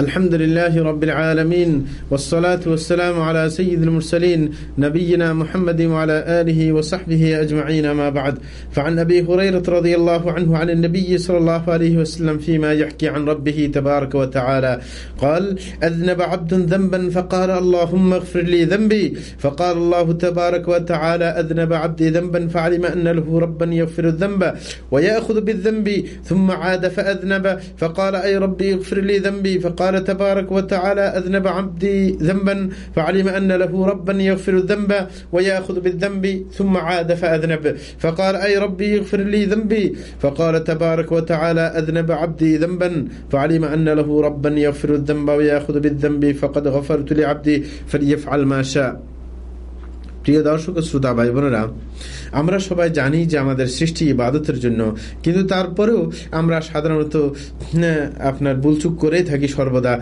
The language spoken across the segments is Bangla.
الحمد لله رب العالمين والصلاة والسلام على سيد المرسلين نبينا محمد وعلى آله وصحبه أجمعين ما بعد. فعن أبي هريرة رضي الله عنه عن النبي صلى الله عليه وسلم فيما يحكي عن ربه تبارك وتعالى. قال أذنب عبد ذنبا فقال اللهم اغفر لي ذنبي. فقال الله تبارك وتعالى أذنب عبدي ذنبا فعلم أن له ربا يغفر الذنب ويأخذ بالذنب ثم عاد فأذنب فقال أي ربي اغفر لي ذنبي. فقال قال تبارك وتعالى أذنب عبدي ذنبا فعلم أن له ربا يغفر الذنب ويأخذ بالذنب ثم عاد فأذنب. فقال أي ربي اغفر لي ذنبي؟ فقال تبارك وتعالى أذنب عبدي ذنبا فعلم أن له ربا يغفر الذنب ويأخذ بالذنب فقد غفرت لعبدي فليفعل ما شاء. প্রিয় দর্শক শ্রোতা ভাই বোনেরা আমরা সবাই জানি যে আমাদের সৃষ্টি ইবাদতের জন্য, কিন্তু তারপরেও আমরা সাধারণত আপনার বুলচুক করেই থাকি, সর্বদা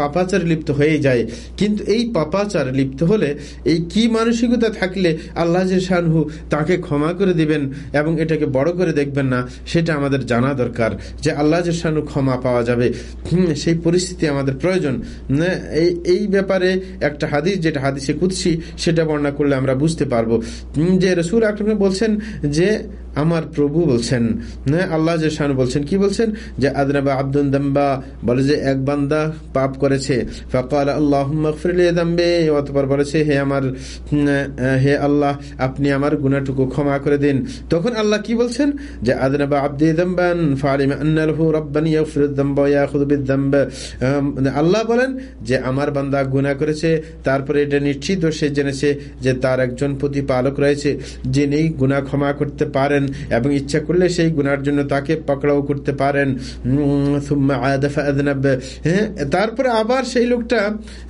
পাপাচার লিপ্ত হয়ে যায় কিন্তু এই পাপাচার লিপ্ত হলে এই কি মানসিকতা থাকলে আল্লাহ শানহু তাকে ক্ষমা করে দিবেন এবং এটাকে বড় করে দেখবেন না, সেটা আমাদের জানা দরকার যে আল্লাহ শানু ক্ষমা পাওয়া যাবে। সেই পরিস্থিতি আমাদের প্রয়োজন। এই ব্যাপারে একটা হাদিস, যেটা হাদিসে কুৎসি সেটা বর্ণনা করলে আমরা বুঝতে পারব। যে রসুল আকরমে বলছেন যে আমার প্রভু বলছেন আল্লাহ যে শান বলছেন, কি বলছেন? যে আদনাবা আব্দুল দাম্বা, বলে যে এক বান্দা পাপ করেছে। ফকাল আল্লাহ দাম্বে। অতপর বলেছে, হে আমার হে আল্লাহ, আপনি আমার গুণাটুকু ক্ষমা করে দিন। তখন আল্লাহ কি বলছেন? যে আদনাবা আব্দি দাম্বান ফালিম আন্নালহু রব্বানি ইয়াগফিরুদ-দাম্বা ওয়া ইয়াখুযু বিদ-দাম্ব। আল্লাহ বলেন যে আমার বান্দা গুনাহ করেছে, তারপরে এটা নিশ্চিত সে জেনেছে যে তার একজন প্রতিপালক রয়েছে, যিনি গুনাহ ক্ষমা করতে পারেন। এবং ইচ্ছা করলে সেই গুনার জন্য তাকে পকড়াও করতে পারেন। হ্যাঁ তারপরে আবার সেই লোকটা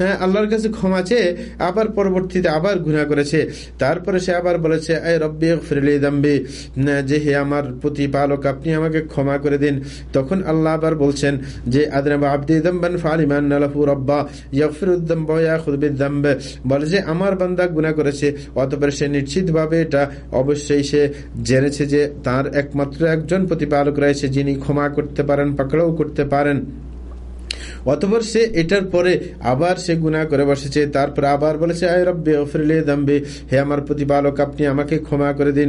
হ্যাঁ, আল্লাহর কাছে ক্ষমা চেয়ে আবার পরবর্তীতে আবার গুণা করেছে। তারপরে সে আবার বলেছে রব্বি ফিরলি দাম্বি। যে হে আমার প্রতিপালক আপনি আমাকে ক্ষমা করে দিন। তখন আল্লাহ আবার বলছেন যে আদনাবা আব্দি দাম্বান ফালিমান রব্বা বলে যে আমার বান্দা গুনাহ করেছে অতঃপর সে নিশ্চিতভাবে এটা অবশ্যই সে জেনেছে যে তার একমাত্র একজন প্রতিপালক রয়েছে যিনি ক্ষমা করতে পারেন পাকড়াও করতে পারেন। অতপর সে এটার পরে আবার সে গুণা করে বসেছে। তারপর আবার বলেছে আয় রব্বে ওফরিলে দাম্বে। হে আমার প্রতিপালক, আপনি আমাকে ক্ষমা করে দিন।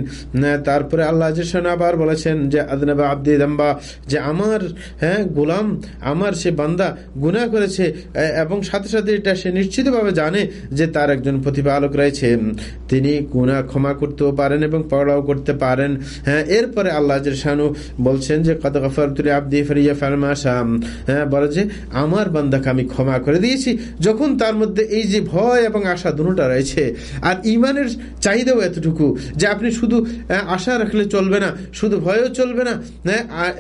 তারপরে আল্লাহ আবার বলেছেন যে, আদনাবা আব্দি দাম্বা, যে আমার হ্যাঁ গোলাম, আমার সে বান্দা গুণা করেছে এবং সাথে সাথে এটা সে নিশ্চিতভাবে জানে যে তার একজন প্রতিপালক রয়েছে। তিনি গুণা ক্ষমা করতেও পারেন এবং পড়াও করতে পারেন। হ্যাঁ এরপরে আল্লাহ শানু বলছেন যে কত গফর আব্দি ফরিয়া ফারমা হ্যাঁ বলে যে আমার বান্দাকে আমি ক্ষমা করে দিয়েছি, যখন তার মধ্যে এই যে ভয় এবং আশা দুটা রয়েছে, আর ইমানের চাহিদাও এতটুকু যে আপনি শুধু আশা রাখলে চলবে না, শুধু ভয়ও চলবে না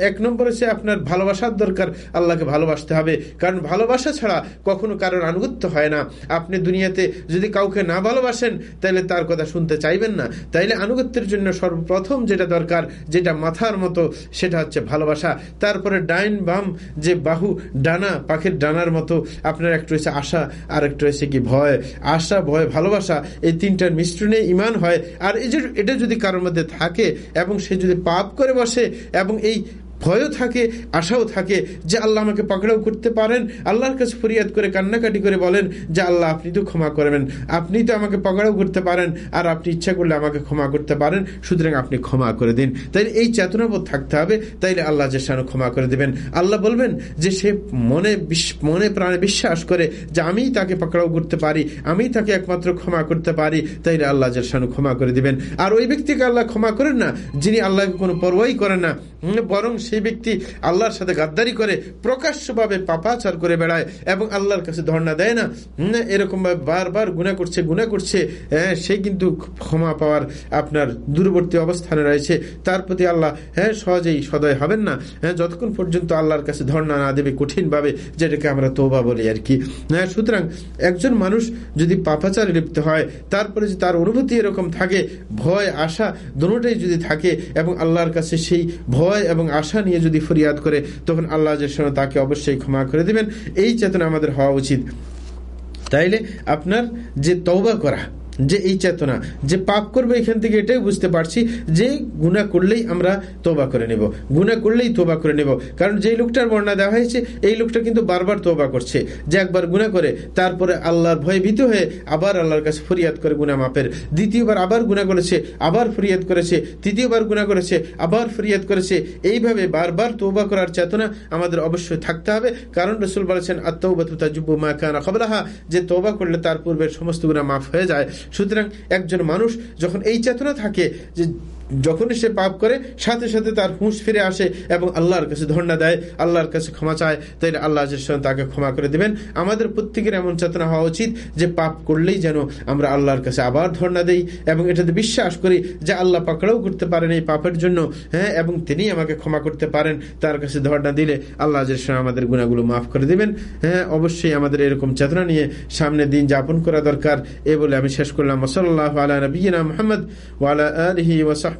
এক নম্বর হচ্ছে আপনার ভালোবাসার দরকার, আল্লাহকে ভালোবাসতে হবে, কারণ ভালোবাসা ছাড়া কখনো কারোর আনুগত্য হয় না। আপনি দুনিয়াতে যদি কাউকে না ভালোবাসেন, তাহলে তার কথা শুনতে চাইবেন না। তাইলে আনুগত্যের জন্য সর্বপ্রথম যেটা দরকার, যেটা মাথার মতো, সেটা হচ্ছে ভালোবাসা। তারপরে ডাইন বাম যে বাহু, ডানা পাখির ডানার মতো আপনার একটু হয়েছে আশা, আর একটু হয়েছে কি ভয়। আশা, ভয়, ভালোবাসা, এই তিনটার মিশ্রণে ইমান হয়। আর এই যে এটা যদি কারোর মধ্যে থাকে, এবং সে যদি পাপ করে বসে, এবং এই ভয়ও থাকে, আশাও থাকে যে আল্লাহ আমাকে পাকড়াও করতে পারেন। আল্লাহর কাছে ফরিয়াদ করে, কান্নাকাটি করে বলেন যে, আল্লাহ, আপনি তো ক্ষমা করবেন। আপনি তো আমাকে পাকড়াও করতে পারেন আর আপনি ইচ্ছা করলে আমাকে ক্ষমা করতে পারেন। সুতরাং আপনি ক্ষমা করে দিন। তাইলে এই চেতনাবোধ থাকতে হবে। তাইলে আল্লাহ যে ক্ষমা করে দেবেন। আল্লাহ বলবেন যে, সে মনে মনে প্রাণে বিশ্বাস করে যে, আমি তাকে পাকড়াও করতে পারি, আমি তাকে একমাত্র ক্ষমা করতে পারি। তাইলে আল্লাহ যে ক্ষমা করে দিবেন। আর ওই ব্যক্তিকে আল্লাহ ক্ষমা করেন না, যিনি আল্লাহকে কোনো পরোয়াই করেন না বরং সেই ব্যক্তি আল্লাহর সাথে গাদ্দারি করে, প্রকাশ্যভাবে পাপাচার করে বেড়ায় এবং আল্লাহর কাছে ধর্ণা দেয় না। এরকমভাবে বারবার গুণা করছে গুণা করছে হ্যাঁ সে কিন্তু ক্ষমা পাওয়ার আপনার দূরবর্তী অবস্থানে রয়েছে। তার প্রতি আল্লাহ হ্যাঁ সহজেই সদয় হবেন না। হ্যাঁ যতক্ষণ পর্যন্ত আল্লাহর কাছে ধর্ণা না দেবে কঠিনভাবে, যেটাকে আমরা তোবা বলি আর কি। হ্যাঁ সুতরাং একজন মানুষ যদি পাপাচারে লিপ্ত হয়, তারপরে যে তার অনুভূতি এরকম থাকে, ভয়, আশা, দুটাই যদি থাকে এবং আল্লাহর কাছে সেই ভয় এবং আশা নিয়ে যদি ফরিয়াদ করে, তখন আল্লাহ তাকে অবশ্যই ক্ষমা করে দেবেন। এই চেতনা আমাদের হওয়া উচিত। তাইলে আপনার যে তৌবা করা যে এই চেতনা, যে পাপ করবে এখান থেকে, এটাই বুঝতে পারছি যে গুণা করলেই আমরা তোবা করে নেব। গুণা করলেই তোবা করে নেব। কারণ যেই লোকটার বর্ণনা দেওয়া হয়েছে, এই লোকটা কিন্তু বারবার তোবা করছে। যে একবার গুণা করে, তারপরে আল্লাহর ভয়ে ভীত হয়ে আবার আল্লাহর কাছে ফরিয়াদ করে গুণা মাপের। দ্বিতীয়বার আবার গুণা করেছে, আবার ফরিয়াদ করেছে, তৃতীয়বার গুণা করেছে, আবার ফরিয়াদ করেছে। এইভাবে বারবার তোবা করার চেতনা আমাদের অবশ্যই থাকতে হবে। কারণ রসুল বলেছেন আত্মবাতুতা মা যে তোবা করলে তার পূর্বের সমস্ত গুণা মাফ হয়ে যায়। সুতরাং একজন মানুষ যখন এই চেতনা থাকে যে যখনই সে পাপ করে, সাথে সাথে তার হুঁশ ফিরে আসে এবং আল্লাহর কাছে ধর্ণা দেয়, আল্লাহর কাছে ক্ষমা চায়, তাই আল্লাহ তাকে ক্ষমা করে দেবেন। আমাদের প্রত্যেকের এমন চেতনা হওয়া উচিত যে পাপ করলেই যেন আমরা আল্লাহর কাছে আবার ধর্ণা দেই এবং এটাতে বিশ্বাস করি যে আল্লাহ পাকড়াও করতে পারেন এই পাপের জন্য হ্যাঁ এবং তিনি আমাকে ক্ষমা করতে পারেন, তার কাছে ধর্ণা দিলে আল্লাহ আমাদের গুণাগুলো মাফ করে দেবেন। হ্যাঁ অবশ্যই আমাদের এরকম চেতনা নিয়ে সামনে দিন যাপন করা দরকার। এ বলে আমি শেষ করলাম। সাল্লাহ আলা নবীনা মোহাম্মদ ওয়ালা আলহি ওয়াসাহ